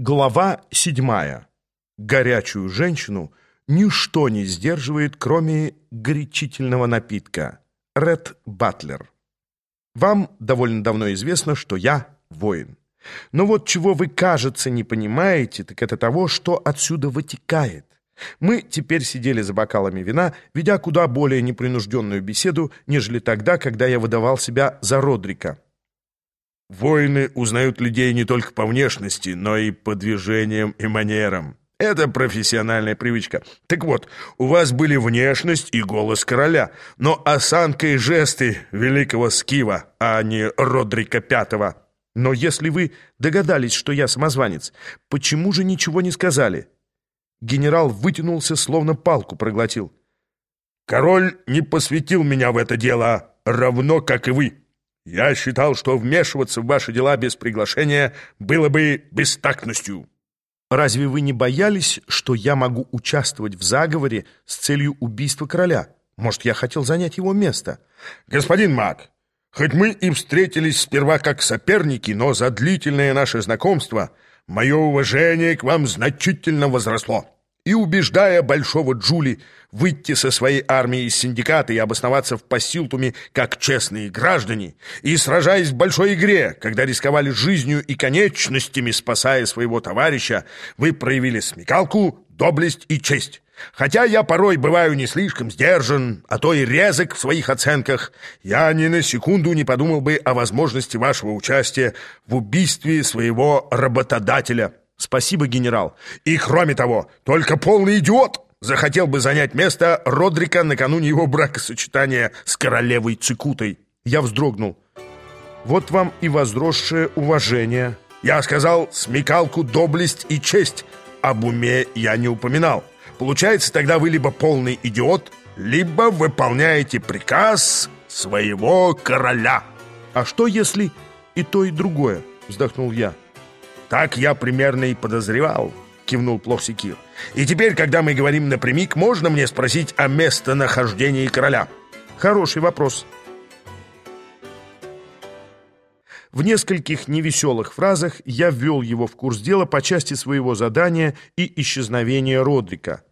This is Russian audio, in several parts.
Глава седьмая. Горячую женщину ничто не сдерживает, кроме горячительного напитка. Ред Батлер. Вам довольно давно известно, что я воин. Но вот чего вы, кажется, не понимаете, так это того, что отсюда вытекает. Мы теперь сидели за бокалами вина, ведя куда более непринужденную беседу, нежели тогда, когда я выдавал себя за Родрика. Воины узнают людей не только по внешности, но и по движениям и манерам. Это профессиональная привычка. Так вот, у вас были внешность и голос короля, но осанка и жесты великого Скива, а не Родрика Пятого. Но если вы догадались, что я самозванец, почему же ничего не сказали? Генерал вытянулся, словно палку проглотил. Король не посвятил меня в это дело, равно как и вы. Я считал, что вмешиваться в ваши дела без приглашения было бы бестактностью. Разве вы не боялись, что я могу участвовать в заговоре с целью убийства короля? Может, я хотел занять его место? Господин Мак, хоть мы и встретились сперва как соперники, но за длительное наше знакомство мое уважение к вам значительно возросло и убеждая Большого Джули выйти со своей армией из синдиката и обосноваться в Пасилтуме как честные граждане, и сражаясь в большой игре, когда рисковали жизнью и конечностями, спасая своего товарища, вы проявили смекалку, доблесть и честь. Хотя я порой бываю не слишком сдержан, а то и резок в своих оценках, я ни на секунду не подумал бы о возможности вашего участия в убийстве своего работодателя». Спасибо, генерал. И кроме того, только полный идиот захотел бы занять место Родрика накануне его бракосочетания с королевой Цикутой. Я вздрогнул. Вот вам и возросшее уважение. Я сказал смекалку, доблесть и честь. Об уме я не упоминал. Получается, тогда вы либо полный идиот, либо выполняете приказ своего короля. А что, если и то, и другое? Вздохнул я. «Так я примерно и подозревал», — кивнул Плохсикир. «И теперь, когда мы говорим напрямик, можно мне спросить о местонахождении короля?» «Хороший вопрос». В нескольких невеселых фразах я ввел его в курс дела по части своего задания и исчезновения Родрика.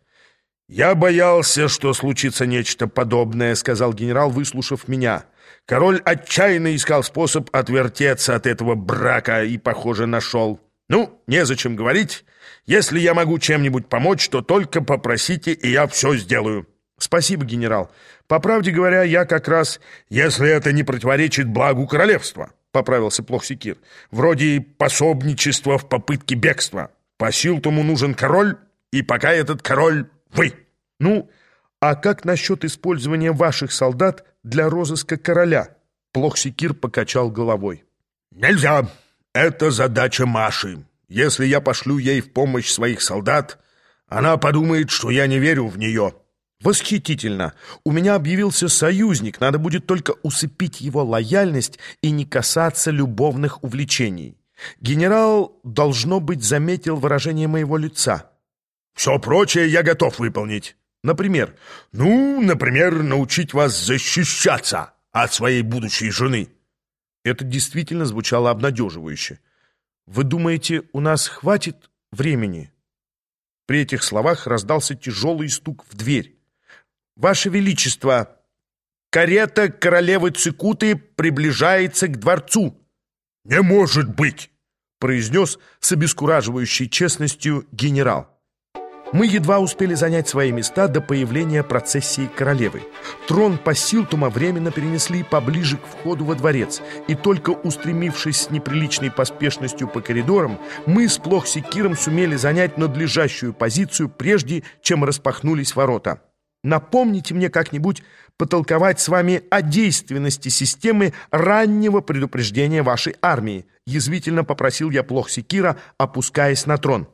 «Я боялся, что случится нечто подобное», — сказал генерал, выслушав меня. «Король отчаянно искал способ отвертеться от этого брака и, похоже, нашел». «Ну, незачем говорить. Если я могу чем-нибудь помочь, то только попросите, и я все сделаю». «Спасибо, генерал. По правде говоря, я как раз...» «Если это не противоречит благу королевства», — поправился Плохсикир. «Вроде пособничества в попытке бегства. По Силтому нужен король, и пока этот король — вы». «Ну, а как насчет использования ваших солдат для розыска короля?» Плохсикир покачал головой. «Нельзя. Это задача Маши. Если я пошлю ей в помощь своих солдат, она подумает, что я не верю в нее». «Восхитительно! У меня объявился союзник, надо будет только усыпить его лояльность и не касаться любовных увлечений. Генерал, должно быть, заметил выражение моего лица». «Все прочее я готов выполнить. Например?» «Ну, например, научить вас защищаться от своей будущей жены». Это действительно звучало обнадеживающе. «Вы думаете, у нас хватит времени?» При этих словах раздался тяжелый стук в дверь. «Ваше Величество, карета королевы Цикуты приближается к дворцу!» «Не может быть!» произнес с обескураживающей честностью генерал. Мы едва успели занять свои места до появления процессии королевы. Трон Пассилтума временно перенесли поближе к входу во дворец, и только устремившись с неприличной поспешностью по коридорам, мы с Плохсикиром сумели занять надлежащую позицию, прежде чем распахнулись ворота. Напомните мне как-нибудь потолковать с вами о действенности системы раннего предупреждения вашей армии, язвительно попросил я Плохсикира, опускаясь на трон.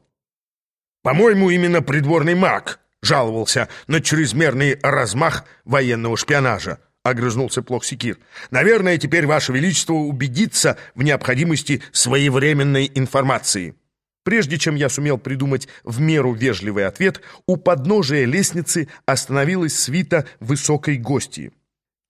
По-моему, именно придворный маг жаловался на чрезмерный размах военного шпионажа. — огрызнулся Плохсикир. «Наверное, теперь Ваше Величество убедится в необходимости своевременной информации». Прежде чем я сумел придумать в меру вежливый ответ, у подножия лестницы остановилась свита высокой гостьи.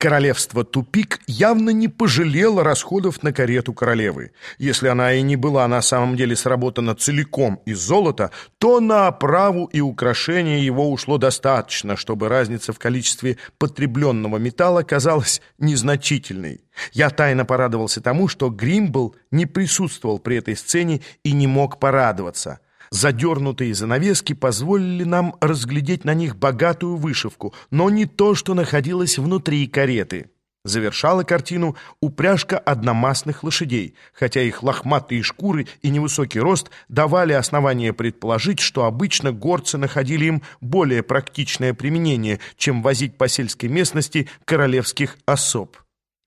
Королевство Тупик явно не пожалело расходов на карету королевы. Если она и не была на самом деле сработана целиком из золота, то на оправу и украшение его ушло достаточно, чтобы разница в количестве потребленного металла казалась незначительной. Я тайно порадовался тому, что Гримбл не присутствовал при этой сцене и не мог порадоваться. Задернутые занавески позволили нам разглядеть на них богатую вышивку, но не то, что находилось внутри кареты. Завершала картину упряжка одномастных лошадей, хотя их лохматые шкуры и невысокий рост давали основание предположить, что обычно горцы находили им более практичное применение, чем возить по сельской местности королевских особ.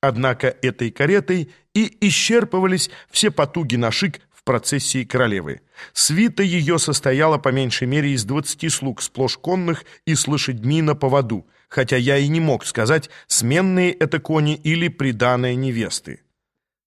Однако этой каретой и исчерпывались все потуги на шик процессии королевы. Свита ее состояла по меньшей мере из двадцати слуг, сплошь конных и с лошадьми на поводу, хотя я и не мог сказать, сменные это кони или приданные невесты.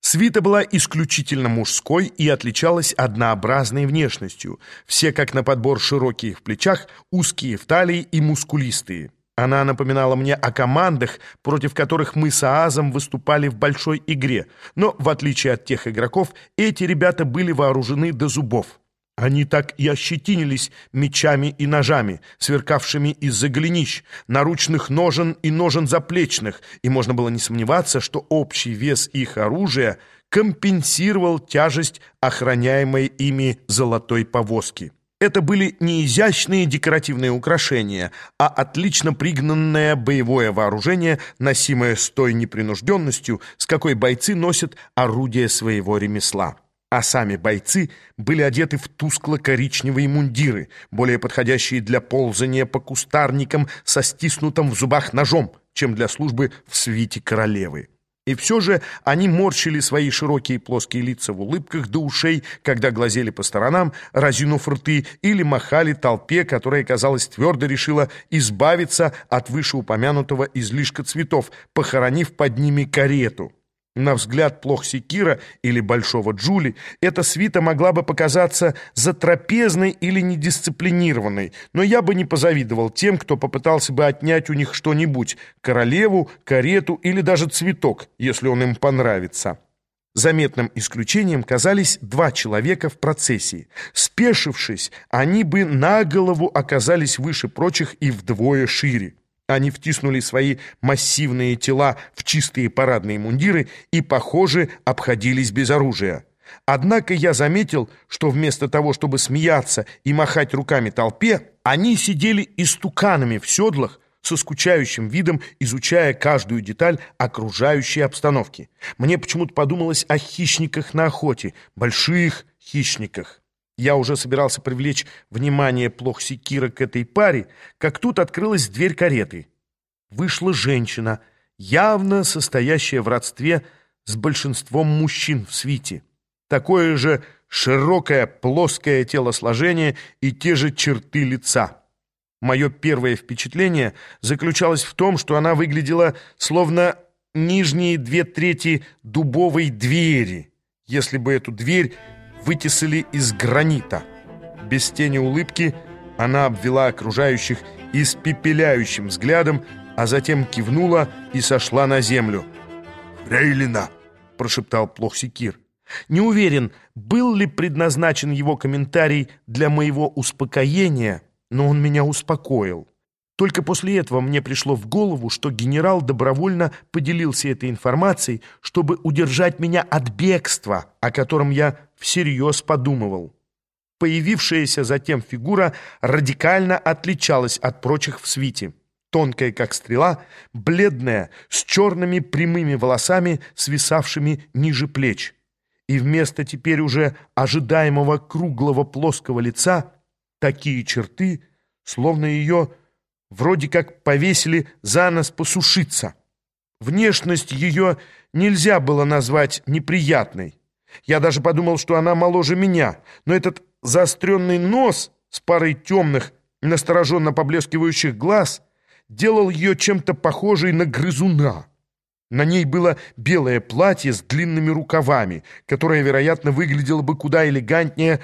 Свита была исключительно мужской и отличалась однообразной внешностью. Все как на подбор широкие в плечах, узкие в талии и мускулистые. Она напоминала мне о командах, против которых мы с Аазом выступали в большой игре, но, в отличие от тех игроков, эти ребята были вооружены до зубов. Они так и ощетинились мечами и ножами, сверкавшими из-за голенищ, наручных ножен и ножен заплечных, и можно было не сомневаться, что общий вес их оружия компенсировал тяжесть охраняемой ими золотой повозки. Это были не изящные декоративные украшения, а отлично пригнанное боевое вооружение, носимое с той непринужденностью, с какой бойцы носят орудие своего ремесла. А сами бойцы были одеты в тускло-коричневые мундиры, более подходящие для ползания по кустарникам со стиснутым в зубах ножом, чем для службы в свите королевы. И все же они морщили свои широкие плоские лица в улыбках до ушей, когда глазели по сторонам, разинув рты, или махали толпе, которая, казалось, твердо решила избавиться от вышеупомянутого излишка цветов, похоронив под ними карету. На взгляд Плохсикира или Большого Джули эта свита могла бы показаться затрапезной или недисциплинированной, но я бы не позавидовал тем, кто попытался бы отнять у них что-нибудь — королеву, карету или даже цветок, если он им понравится. Заметным исключением казались два человека в процессии. Спешившись, они бы на голову оказались выше прочих и вдвое шире. Они втиснули свои массивные тела в чистые парадные мундиры и, похоже, обходились без оружия. Однако я заметил, что вместо того, чтобы смеяться и махать руками толпе, они сидели истуканами в седлах, со скучающим видом, изучая каждую деталь окружающей обстановки. Мне почему-то подумалось о хищниках на охоте, больших хищниках. Я уже собирался привлечь внимание Плохсикира к этой паре, как тут открылась дверь кареты. Вышла женщина, явно состоящая в родстве с большинством мужчин в свите. Такое же широкое плоское телосложение и те же черты лица. Мое первое впечатление заключалось в том, что она выглядела словно нижние две трети дубовой двери, если бы эту дверь вытесали из гранита. Без тени улыбки она обвела окружающих испепеляющим взглядом, а затем кивнула и сошла на землю. «Фрейлина!» — прошептал Плохсикир. Не уверен, был ли предназначен его комментарий для моего успокоения, но он меня успокоил. Только после этого мне пришло в голову, что генерал добровольно поделился этой информацией, чтобы удержать меня от бегства, о котором я всерьез подумывал. Появившаяся затем фигура радикально отличалась от прочих в свите. Тонкая, как стрела, бледная, с черными прямыми волосами, свисавшими ниже плеч. И вместо теперь уже ожидаемого круглого плоского лица такие черты, словно ее вроде как повесили за нос посушиться. Внешность ее нельзя было назвать неприятной. Я даже подумал, что она моложе меня, но этот заостренный нос с парой темных, настороженно поблескивающих глаз делал ее чем-то похожей на грызуна. На ней было белое платье с длинными рукавами, которое, вероятно, выглядело бы куда элегантнее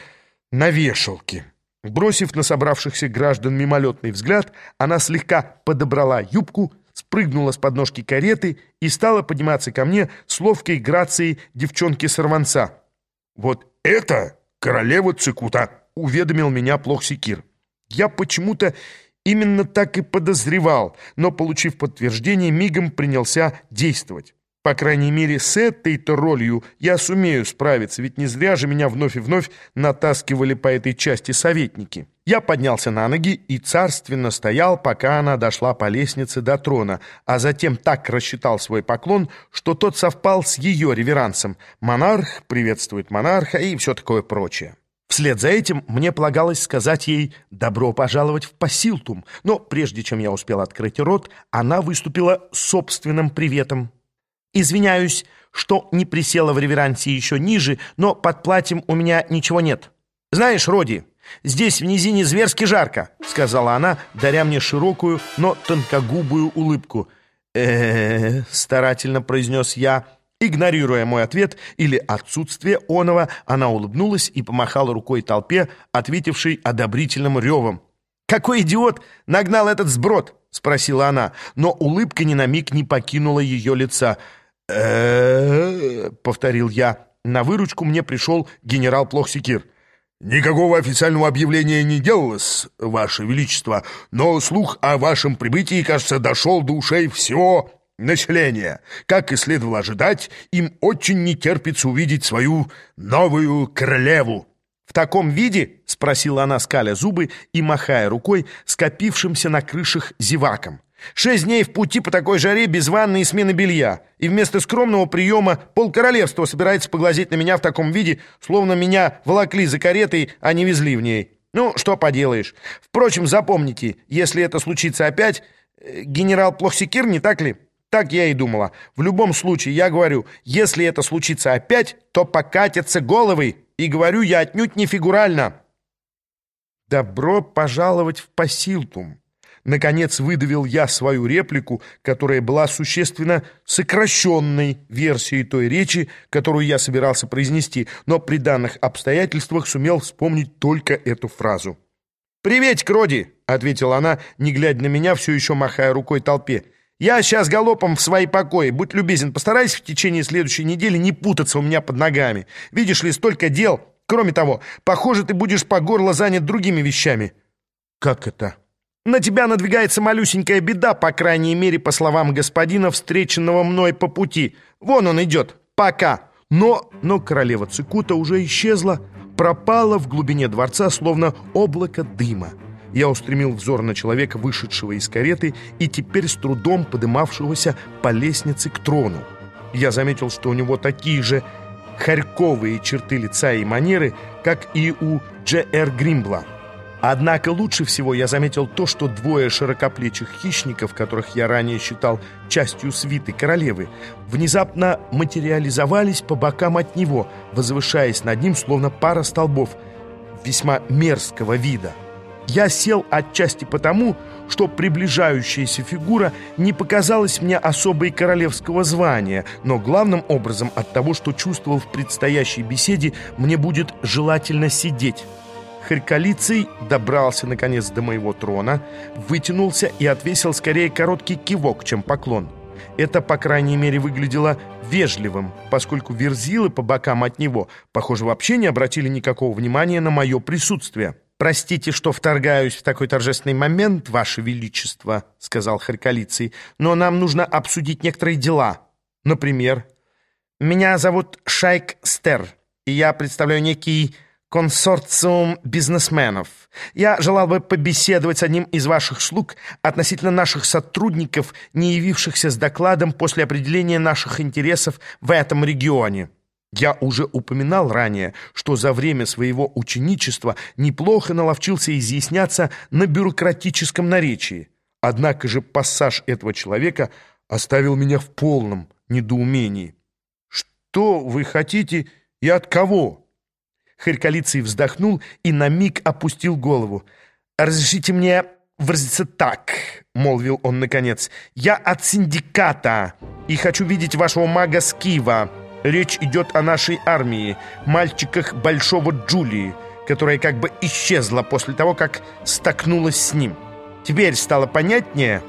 на вешалке. Бросив на собравшихся граждан мимолетный взгляд, она слегка подобрала юбку, спрыгнула с подножки кареты и стала подниматься ко мне с ловкой грацией девчонки-сорванца. «Вот это королева Цикута!» — уведомил меня Плохсикир. Я почему-то именно так и подозревал, но, получив подтверждение, мигом принялся действовать. По крайней мере, с этой-то ролью я сумею справиться, ведь не зря же меня вновь и вновь натаскивали по этой части советники. Я поднялся на ноги и царственно стоял, пока она дошла по лестнице до трона, а затем так рассчитал свой поклон, что тот совпал с ее реверансом. Монарх приветствует монарха и все такое прочее. Вслед за этим мне полагалось сказать ей «добро пожаловать в Пасилтум», но прежде чем я успел открыть рот, она выступила собственным приветом. «Извиняюсь, что не присела в реверансе еще ниже, но под платьем у меня ничего нет. Знаешь, Роди, здесь в низине зверски жарко», — сказала она, даря мне широкую, но тонкогубую улыбку. э, -э старательно произнес я, — Игнорируя мой ответ или отсутствие оного, она улыбнулась и помахала рукой толпе, ответившей одобрительным ревом. «Какой идиот нагнал этот сброд?» — спросила она, но улыбка ни на миг не покинула ее лица. Повторил я. На выручку мне пришел генерал Плохсикир. «Никакого официального объявления не делалось, Ваше Величество, но слух о вашем прибытии, кажется, дошел до ушей всего населения. Как и следовало ожидать, им очень не терпится увидеть свою новую королеву». «В таком виде?» — спросила она, скаля зубы и махая рукой скопившимся на крышах зеваком. «Шесть дней в пути по такой жаре без ванны и смены белья, и вместо скромного приема полкоролевства собирается поглазеть на меня в таком виде, словно меня волокли за каретой, а не везли в ней. Ну, что поделаешь. Впрочем, запомните, если это случится опять, э, генерал Плохсикир, не так ли?» Так я и думала. В любом случае, я говорю, если это случится опять, то покатятся головы. И говорю я отнюдь не фигурально. Добро пожаловать в Пасилтум. Наконец выдавил я свою реплику, которая была существенно сокращенной версией той речи, которую я собирался произнести, но при данных обстоятельствах сумел вспомнить только эту фразу. «Приветик, Роди!» — ответила она, не глядя на меня, все еще махая рукой толпе. Я сейчас галопом в свои покои. Будь любезен, постарайся в течение следующей недели не путаться у меня под ногами. Видишь ли, столько дел. Кроме того, похоже, ты будешь по горло занят другими вещами». «Как это?» «На тебя надвигается малюсенькая беда, по крайней мере, по словам господина, встреченного мной по пути. Вон он идет. Пока». Но, но королева Цикута уже исчезла, пропала в глубине дворца, словно облако дыма. Я устремил взор на человека, вышедшего из кареты и теперь с трудом подымавшегося по лестнице к трону. Я заметил, что у него такие же харьковые черты лица и манеры, как и у Дж.Р. Гримбла. Однако лучше всего я заметил то, что двое широкоплечих хищников, которых я ранее считал частью свиты королевы, внезапно материализовались по бокам от него, возвышаясь над ним, словно пара столбов, весьма мерзкого вида. Я сел отчасти потому, что приближающаяся фигура не показалась мне особой королевского звания, но главным образом от того, что чувствовал в предстоящей беседе, мне будет желательно сидеть. Харькалицей добрался, наконец, до моего трона, вытянулся и отвесил скорее короткий кивок, чем поклон. Это, по крайней мере, выглядело вежливым, поскольку верзилы по бокам от него, похоже, вообще не обратили никакого внимания на мое присутствие. «Простите, что вторгаюсь в такой торжественный момент, Ваше Величество», — сказал Харькалицей, «но нам нужно обсудить некоторые дела. Например, меня зовут Шайк Стер, и я представляю некий консорциум бизнесменов. Я желал бы побеседовать с одним из ваших слуг относительно наших сотрудников, не явившихся с докладом после определения наших интересов в этом регионе». Я уже упоминал ранее, что за время своего ученичества неплохо наловчился изъясняться на бюрократическом наречии. Однако же пассаж этого человека оставил меня в полном недоумении. «Что вы хотите и от кого?» Харькалицей вздохнул и на миг опустил голову. «Разрешите мне выразиться так», — молвил он наконец. «Я от синдиката и хочу видеть вашего мага Скива». Речь идет о нашей армии, мальчиках Большого Джулии, которая как бы исчезла после того, как столкнулась с ним. Теперь стало понятнее,